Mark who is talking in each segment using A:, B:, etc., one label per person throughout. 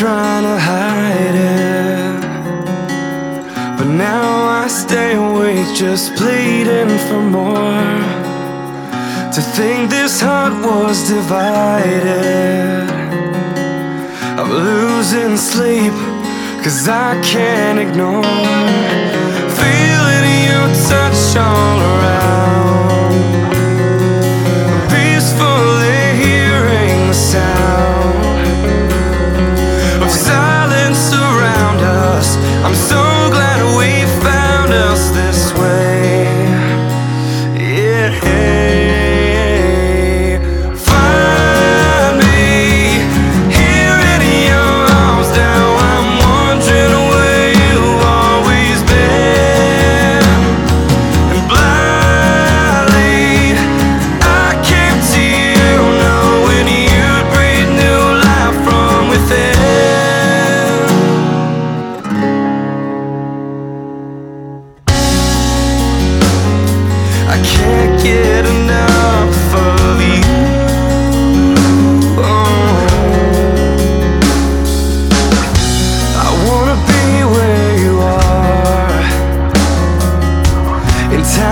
A: trying to hide it. But now I stay awake just pleading for more. To think this heart was divided. I'm losing sleep Cause I can't ignore Yeah.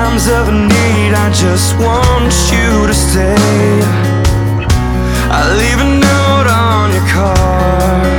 A: Times of need, I just want you to stay. I leave a note on your car.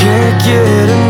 A: can't get enough